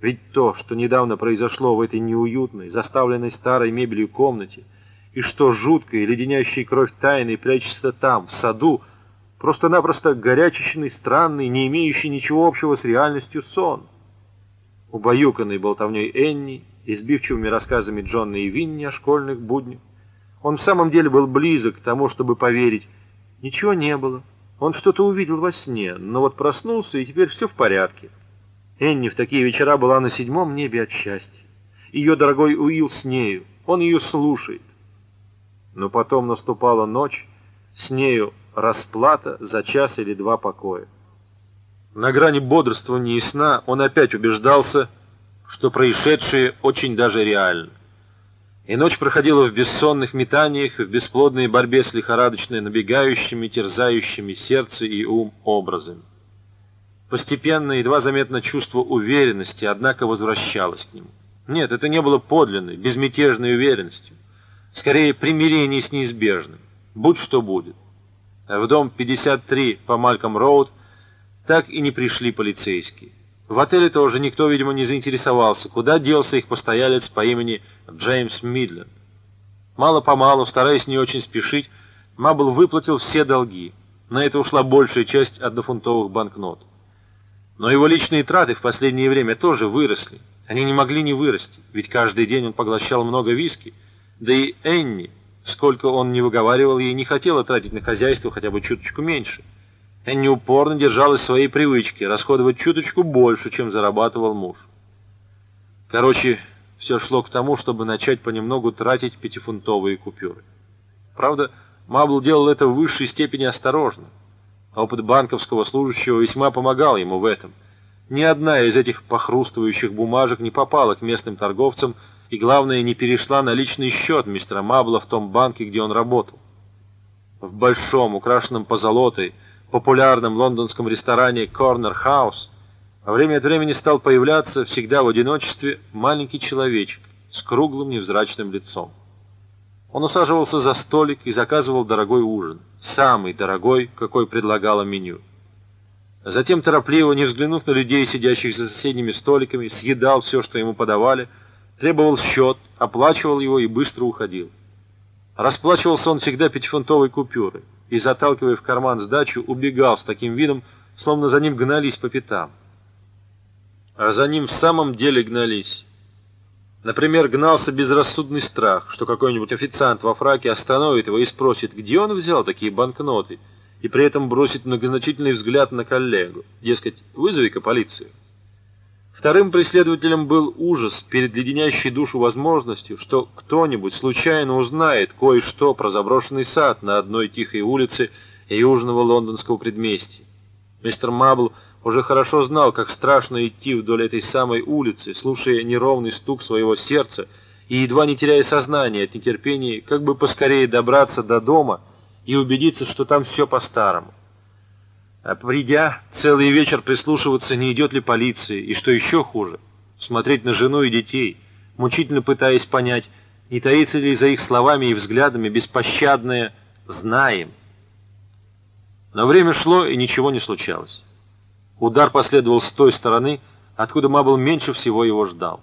Ведь то, что недавно произошло в этой неуютной, заставленной старой мебелью комнате, и что жуткой, леденящей кровь тайны прячется там, в саду, просто-напросто горячечный, странный, не имеющий ничего общего с реальностью сон. Убаюканный болтовней Энни, избивчивыми рассказами Джона и Винни о школьных буднях, он в самом деле был близок к тому, чтобы поверить. Ничего не было. Он что-то увидел во сне, но вот проснулся, и теперь все в порядке. Энни в такие вечера была на седьмом небе от счастья. Ее дорогой Уилл с нею, он ее слушает. Но потом наступала ночь, с нею расплата за час или два покоя. На грани бодрствования и сна он опять убеждался, что происшедшее очень даже реально. И ночь проходила в бессонных метаниях, в бесплодной борьбе с лихорадочно набегающими, терзающими сердце и ум образами. Постепенно, едва заметно чувство уверенности, однако возвращалось к нему. Нет, это не было подлинной, безмятежной уверенностью. Скорее, примирение с неизбежным. Будь что будет. В дом 53 по Мальком-Роуд так и не пришли полицейские. В отеле тоже никто, видимо, не заинтересовался, куда делся их постоялец по имени Джеймс Мидленд. Мало-помалу, стараясь не очень спешить, Мабл выплатил все долги. На это ушла большая часть однофунтовых банкнот. Но его личные траты в последнее время тоже выросли. Они не могли не вырасти, ведь каждый день он поглощал много виски. Да и Энни, сколько он не выговаривал, ей не хотела тратить на хозяйство хотя бы чуточку меньше. Энни упорно держалась своей привычки расходовать чуточку больше, чем зарабатывал муж. Короче, все шло к тому, чтобы начать понемногу тратить пятифунтовые купюры. Правда, Мабл делал это в высшей степени осторожно. Опыт банковского служащего весьма помогал ему в этом. Ни одна из этих похрустывающих бумажек не попала к местным торговцам и, главное, не перешла на личный счет мистера Мабла в том банке, где он работал. В большом, украшенном позолотой, популярном лондонском ресторане «Корнер Хаус» время от времени стал появляться, всегда в одиночестве, маленький человечек с круглым невзрачным лицом. Он усаживался за столик и заказывал дорогой ужин, самый дорогой, какой предлагало меню. Затем, торопливо, не взглянув на людей, сидящих за соседними столиками, съедал все, что ему подавали, требовал счет, оплачивал его и быстро уходил. Расплачивался он всегда пятифунтовой купюрой и, заталкивая в карман сдачу, убегал с таким видом, словно за ним гнались по пятам. А за ним в самом деле гнались. Например, гнался безрассудный страх, что какой-нибудь официант во фраке остановит его и спросит, где он взял такие банкноты, и при этом бросит многозначительный взгляд на коллегу, дескать, вызови-ка полицию. Вторым преследователем был ужас перед леденящей душу возможностью, что кто-нибудь случайно узнает кое-что про заброшенный сад на одной тихой улице южного лондонского предместья. Мистер Мабл уже хорошо знал, как страшно идти вдоль этой самой улицы, слушая неровный стук своего сердца и едва не теряя сознание от нетерпения, как бы поскорее добраться до дома и убедиться, что там все по-старому. А придя, целый вечер прислушиваться, не идет ли полиция, и что еще хуже, смотреть на жену и детей, мучительно пытаясь понять, не таится ли за их словами и взглядами беспощадное «знаем». Но время шло, и ничего не случалось. Удар последовал с той стороны, откуда Мабл меньше всего его ждал.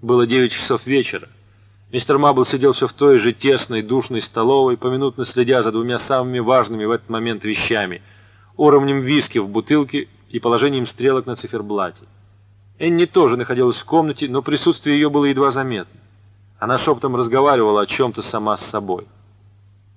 Было девять часов вечера. Мистер Мабл сидел все в той же тесной, душной столовой, поминутно следя за двумя самыми важными в этот момент вещами — уровнем виски в бутылке и положением стрелок на циферблате. Энни тоже находилась в комнате, но присутствие ее было едва заметно. Она шепотом разговаривала о чем-то сама с собой.